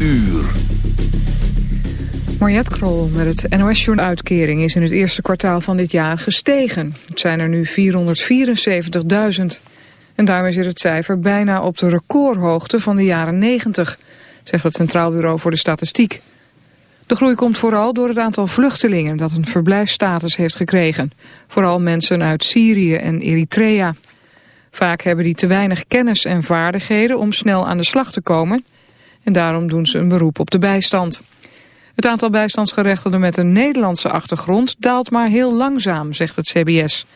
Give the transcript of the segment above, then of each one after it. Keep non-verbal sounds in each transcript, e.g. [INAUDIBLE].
Uur. Mariette Krol met het nos uitkering is in het eerste kwartaal van dit jaar gestegen. Het zijn er nu 474.000. En daarmee zit het cijfer bijna op de recordhoogte van de jaren 90, zegt het Centraal Bureau voor de Statistiek. De groei komt vooral door het aantal vluchtelingen dat een verblijfsstatus heeft gekregen. Vooral mensen uit Syrië en Eritrea. Vaak hebben die te weinig kennis en vaardigheden om snel aan de slag te komen... en daarom doen ze een beroep op de bijstand. Het aantal bijstandsgerechtigden met een Nederlandse achtergrond daalt maar heel langzaam, zegt het CBS.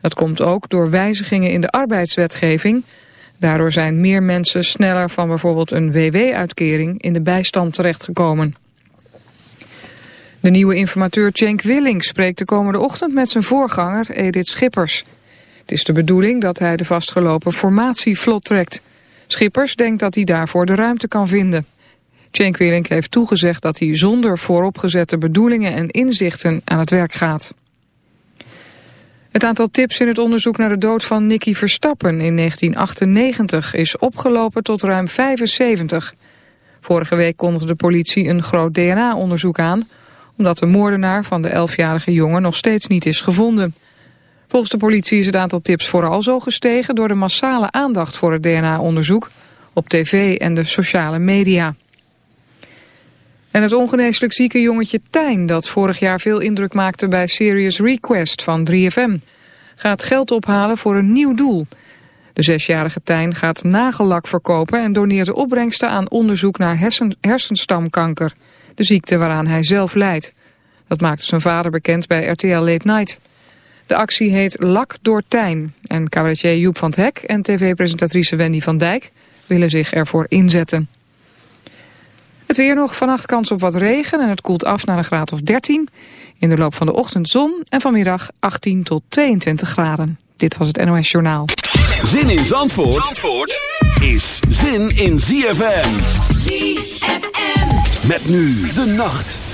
Dat komt ook door wijzigingen in de arbeidswetgeving. Daardoor zijn meer mensen sneller van bijvoorbeeld een WW-uitkering in de bijstand terechtgekomen. De nieuwe informateur Cenk Willing spreekt de komende ochtend met zijn voorganger Edith Schippers. Het is de bedoeling dat hij de vastgelopen formatie vlot trekt. Schippers denkt dat hij daarvoor de ruimte kan vinden. Cenk heeft toegezegd dat hij zonder vooropgezette bedoelingen en inzichten aan het werk gaat. Het aantal tips in het onderzoek naar de dood van Nicky Verstappen in 1998 is opgelopen tot ruim 75. Vorige week kondigde de politie een groot DNA-onderzoek aan... omdat de moordenaar van de 11-jarige jongen nog steeds niet is gevonden. Volgens de politie is het aantal tips vooral zo gestegen... door de massale aandacht voor het DNA-onderzoek op tv en de sociale media. En het ongeneeslijk zieke jongetje Tijn, dat vorig jaar veel indruk maakte bij Serious Request van 3FM, gaat geld ophalen voor een nieuw doel. De zesjarige Tijn gaat nagellak verkopen en doneert de opbrengsten aan onderzoek naar hersen, hersenstamkanker, de ziekte waaraan hij zelf lijdt. Dat maakte zijn vader bekend bij RTL Late Night. De actie heet Lak door Tijn en cabaretier Joep van het Hek en tv-presentatrice Wendy van Dijk willen zich ervoor inzetten. Het weer nog, vannacht kans op wat regen en het koelt af naar een graad of 13. In de loop van de ochtend zon en vanmiddag 18 tot 22 graden. Dit was het NOS Journaal. Zin in Zandvoort, Zandvoort is zin in ZFM. ZFM. Met nu de nacht.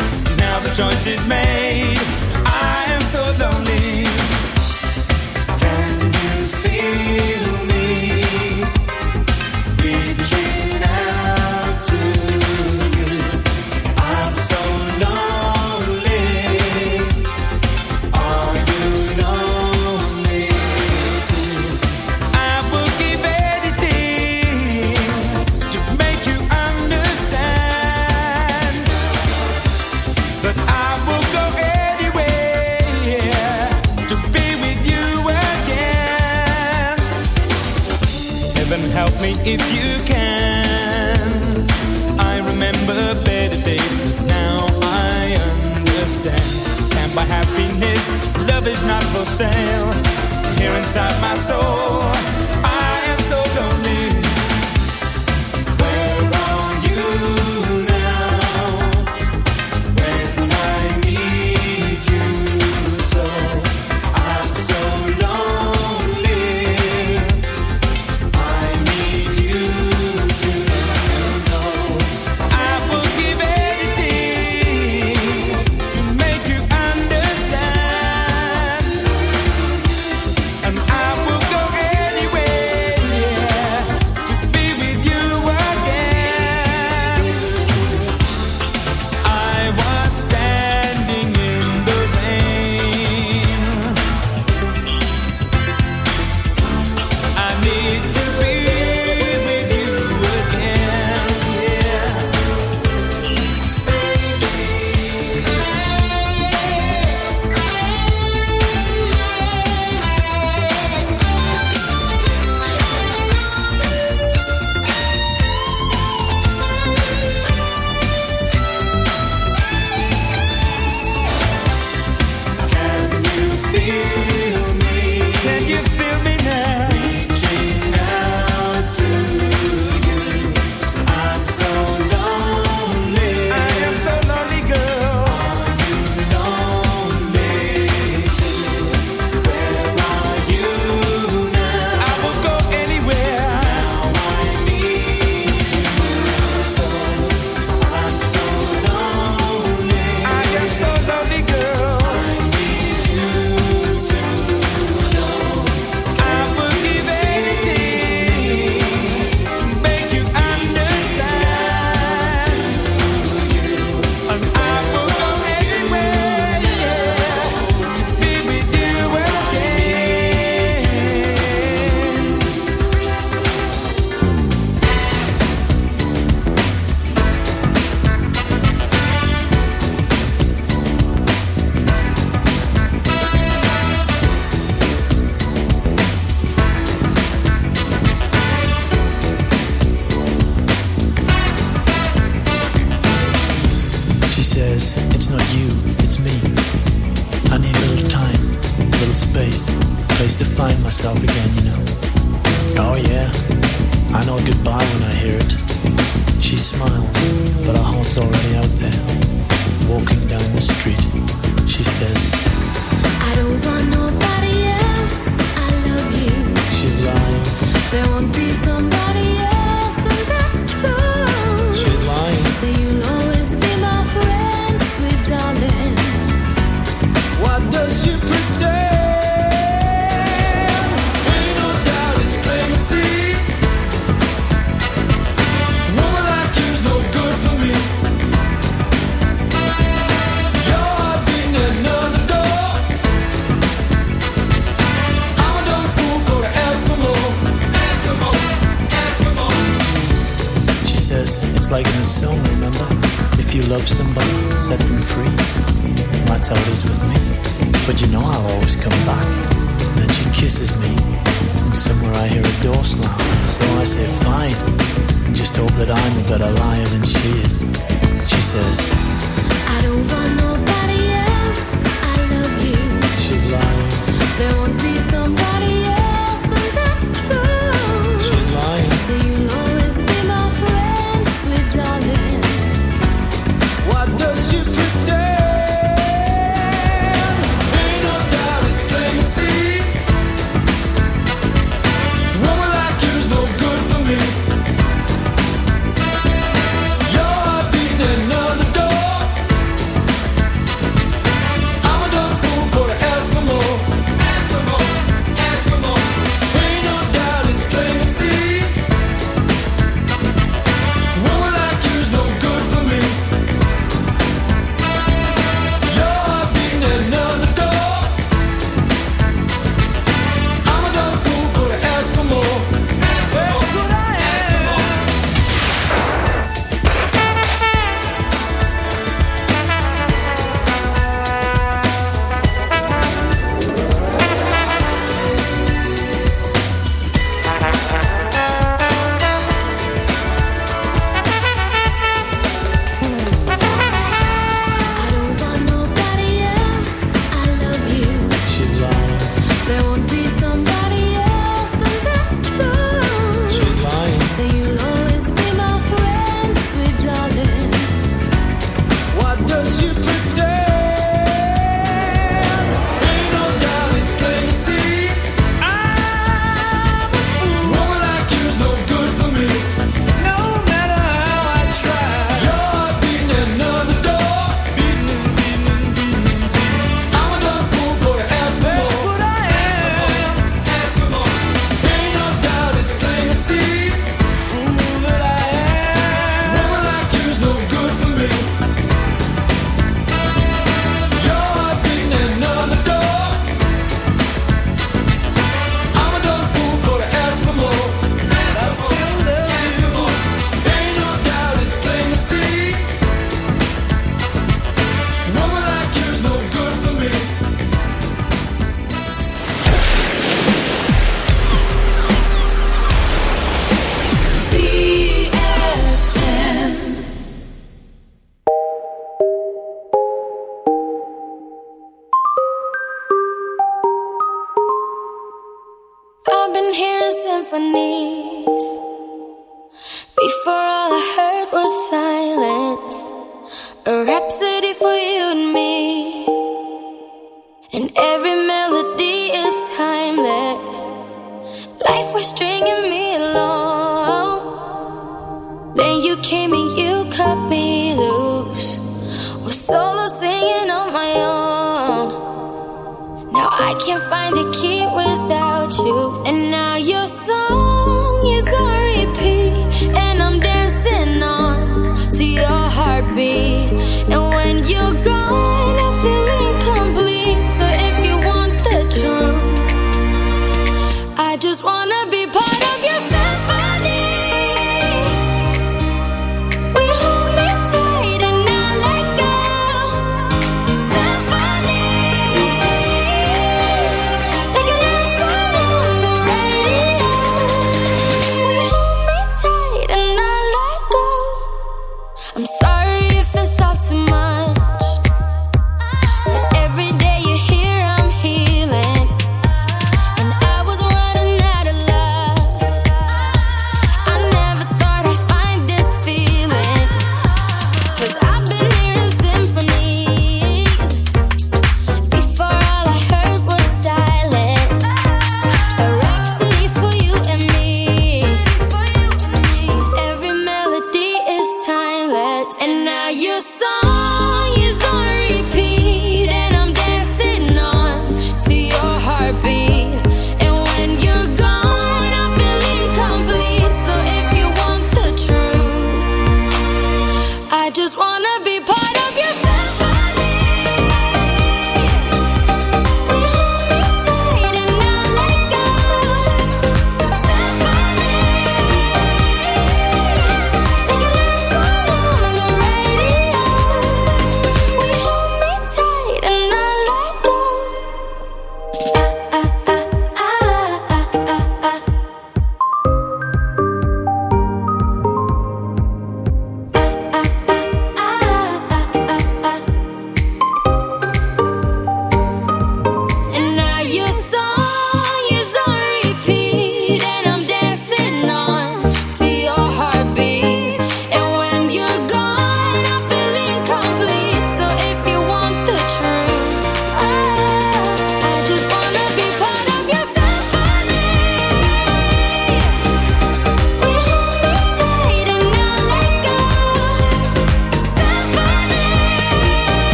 choice is made. I am so lonely. Understand. Can't buy happiness, love is not for sale. Here inside my soul, that I'm a better liar than she is. She says, I don't want nobody else. I love you. She's lying.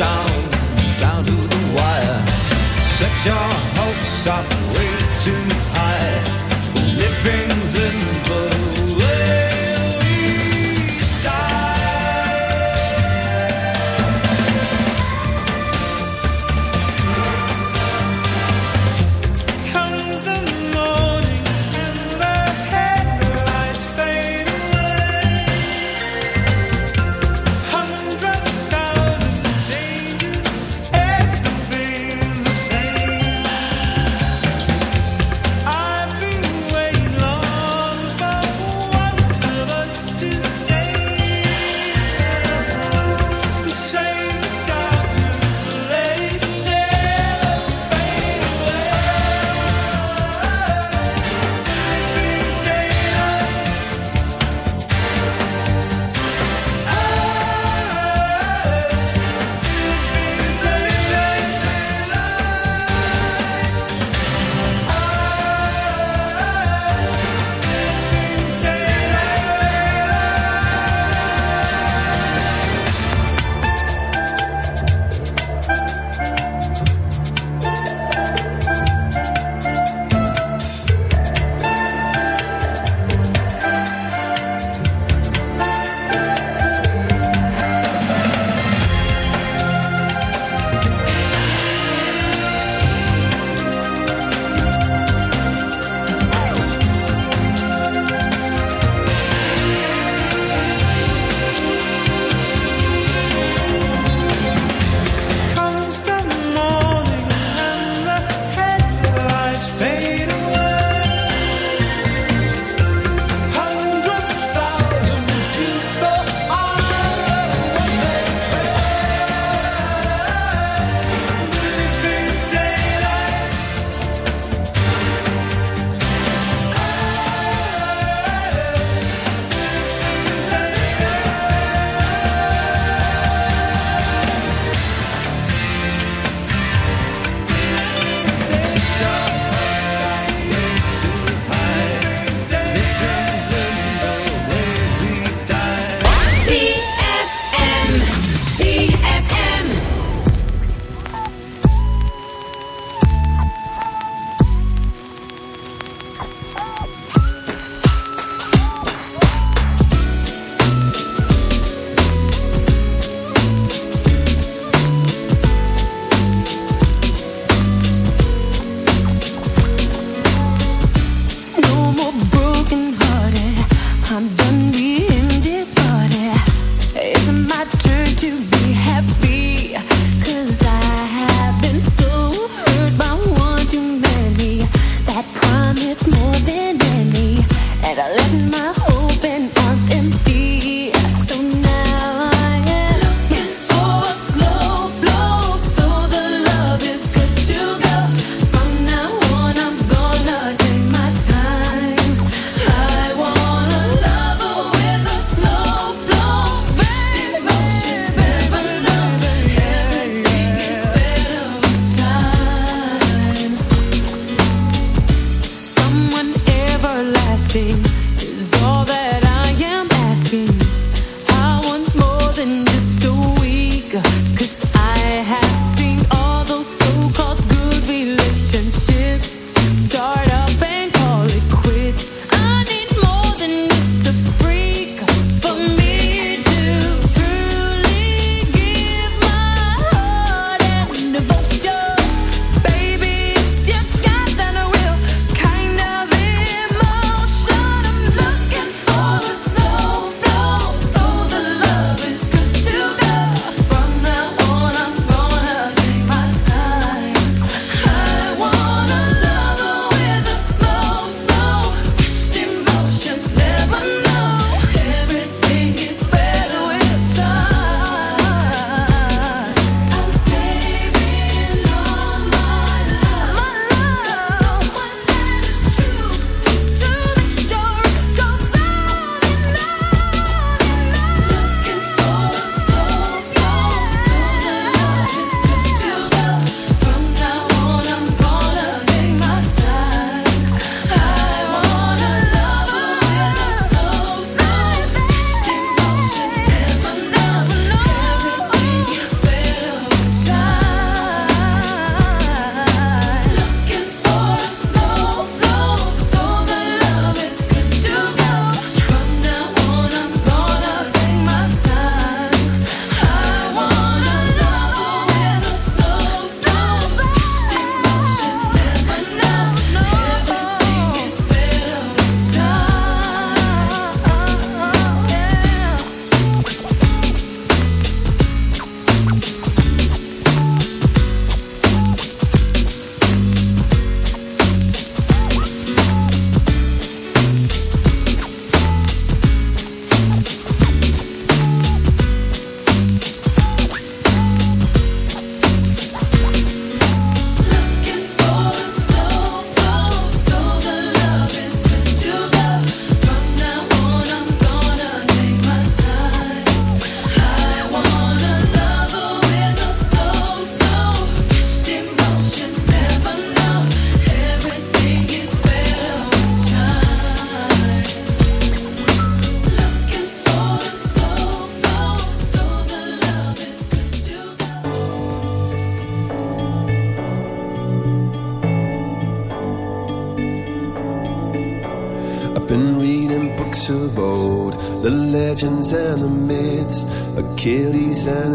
down, down to the wire. Set your hopes up way too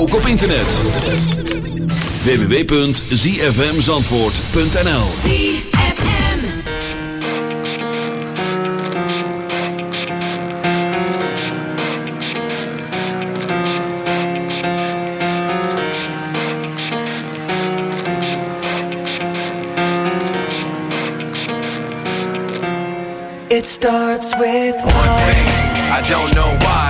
ook op internet. www.zfmzandvoort.nl ZFM. It starts with one thing. I don't know why.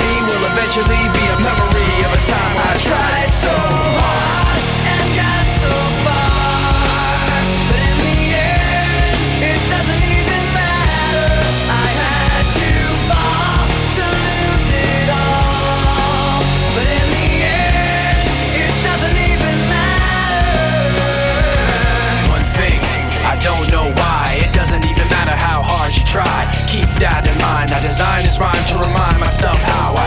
me will eventually be a memory of a time I tried so hard and got so far, but in the end, it doesn't even matter. I had to fall to lose it all, but in the end, it doesn't even matter. One thing I don't know why it doesn't even matter how hard you try. Keep that in mind. I designed this rhyme to remind myself how.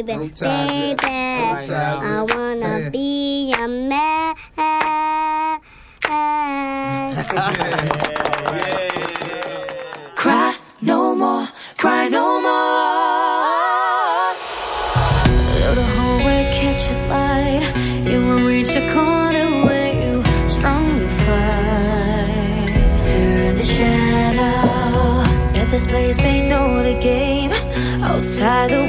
baby, baby. I wanna be a man. [LAUGHS] Cry no more, cry no more. Though the hallway catches light, you will reach a corner where you strongly fight. You're in the shadow. At this place, they know the game. Outside the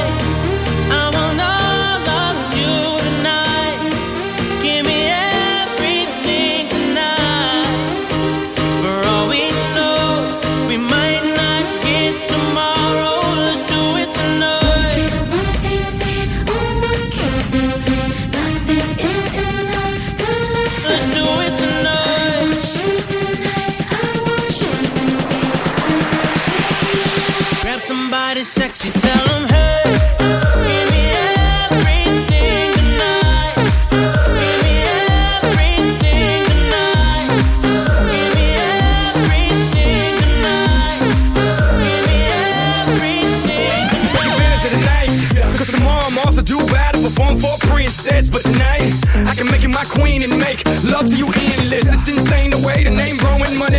Somebody sexy, tell 'em, hey. Of the night. Cause tomorrow I'm off to do battle, perform for a princess. But tonight, I can make you my queen and make love to you endless. It's insane the way the name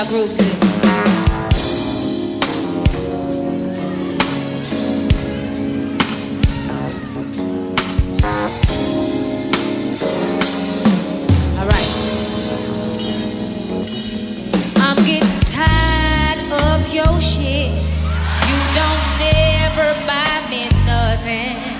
y'all groove to this. All right. I'm getting tired of your shit. You don't never buy me nothing.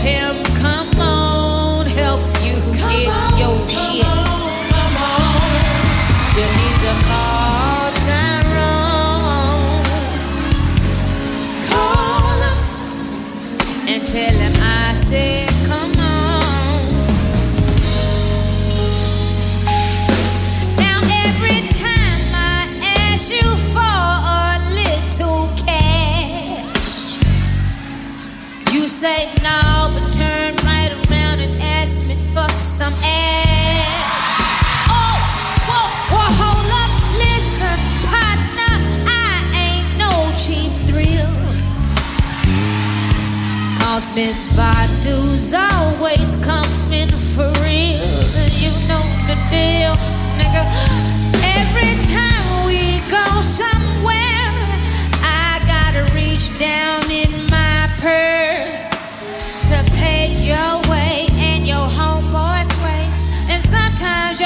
him, but turn right around and ask me for some ass. Oh, whoa, whoa, hold up, listen, partner, I ain't no cheap thrill. Cause Miss Badu's always coming for real. You know the deal, nigga. Every time we go somewhere, I gotta reach down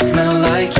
smell like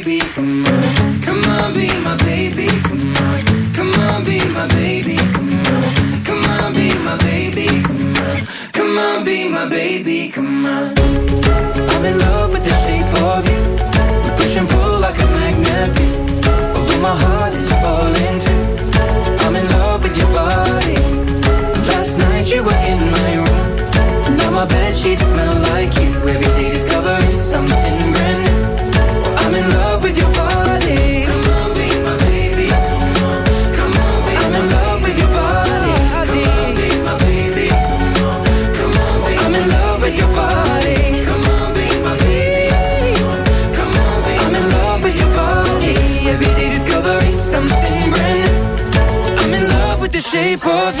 of